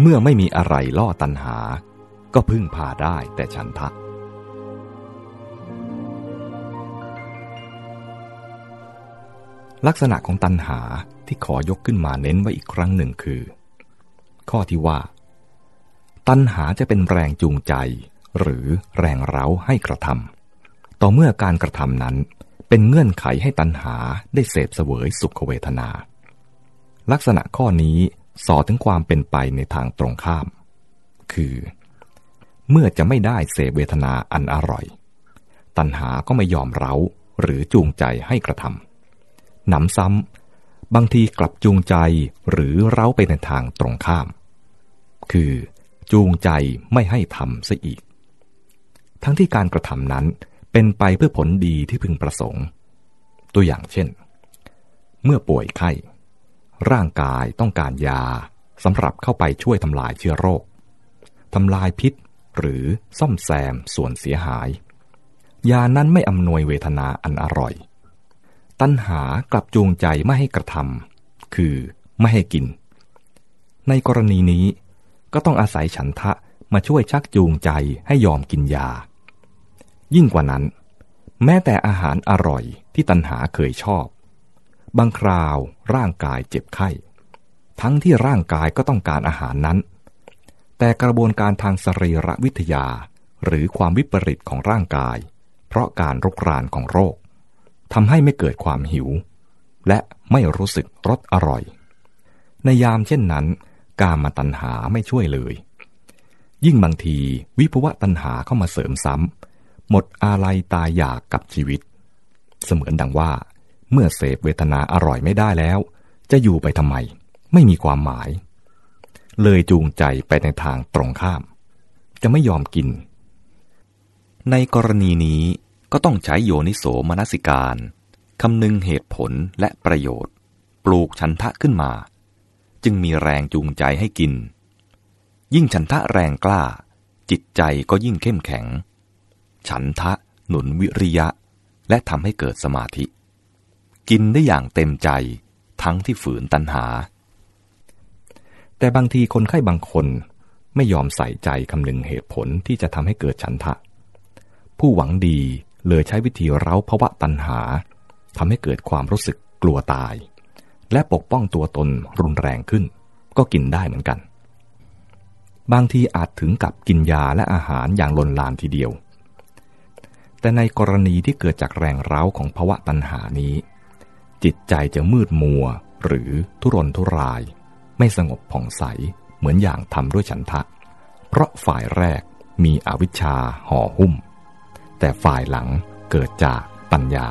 เมื่อไม่มีอะไรล่อตัณหา ก็พึ่งพาได้แต่ฉันทะ ลักษณะของตัณหาที่ขอยกขึ้นมาเน้นไว้อีกครั้งหนึ่งคือ ข้อที่ว่า ตัณหาจะเป็นแรงจูงใจ หรือแรงเร้าให้กระทำต่อเมื่อการกระทำนั้นเป็นเงื่อนไขให้ตัณหาได้เสพเสวยสุขเวทนา ลักษณะข้อนี้ สอถึงความเป็นไปในทางตรงข้าม คือ เมื่อจะไม่ได้เสพเวทนาอันอร่อย ตัณหาก็ไม่ยอมเร้าหรือจูงใจให้กระทำหนำซ้ำบางทีกลับจูงใจหรือเร้าไปในทางตรงข้าม คือจูงใจไม่ให้ทำซะอีก ทั้งที่การกระทำนั้นเป็นไปเพื่อผลดีที่พึงประสงค์ ตัวอย่างเช่น เมื่อป่วยไข้ ร่างกายต้องการยาสำหรับเข้าไปช่วยทำลายเชื้อโรคทำลายพิษหรือซ่อมแซมส่วนเสียหาย ยานั้นไม่อำนวยเวทนาอันอร่อย ตัณหากลับจูงใจไม่ให้กระทำคือไม่ให้กิน ในกรณีนี้ก็ต้องอาศัยฉันทะมาช่วยชักจูงใจให้ยอมกินยา ยิ่งกว่านั้น แม้แต่อาหารอร่อยที่ตัณหาเคยชอบ บางคราวร่างกายเจ็บไข้ ทั้งที่ร่างกายก็ต้องการอาหารนั้น แต่กระบวนการทางสรีรวิทยา หรือความวิปริตของร่างกาย เพราะการรุกรานของโรคทำให้ไม่เกิดความหิว และไม่รู้สึกรสอร่อย ในยามเช่นนั้น การมาตัณหาไม่ช่วยเลย ยิ่งบางทีวิภวะตัณหาเข้ามาเสริมซ้ำหมดอาลัยตายอยากกับชีวิต เสมือนดังว่า เมื่อเสพเวทนาอร่อยไม่ได้แล้ว จะอยู่ไปทำไม ไม่มีความหมาย เลยจูงใจไปในทางตรงข้าม จะไม่ยอมกิน ในกรณีนี้ก็ต้องใช้โยนิโสมนสิการคำนึงเหตุผลและประโยชน์ ปลูกชันทะขึ้นมา จึงมีแรงจูงใจให้กิน ยิ่งฉันทะแรงกล้า จิตใจก็ยิ่งเข้มแข็ง ฉันทะหนุนวิริยะ และทำให้เกิดสมาธิ กินได้อย่างเต็มใจ ทั้งที่ฝืนตัณหา แต่บางทีคนไข้บางคนไม่ยอมใส่ใจคำนึงเหตุผลที่จะทำให้เกิดฉันทะ ผู้หวังดีเลยใช้วิธีเร้าภวะตัณหาทำให้เกิดความรู้สึกกลัวตาย และปกป้องตัวตนรุนแรงขึ้น ก็กินได้เหมือนกัน บางทีอาจถึงกับกินยาและอาหารอย่างลนลานทีเดียว แต่ในกรณีที่เกิดจากแรงเร้าของภวะตัณหานี้ จิตใจจะมืดมัว หรือทุรนทุราย ไม่สงบผ่องใสเหมือนอย่างทำด้วยฉันทะ เพราะฝ่ายแรกมีอวิชชาห่อหุ้ม แต่ฝ่ายหลังเกิดจากปัญญา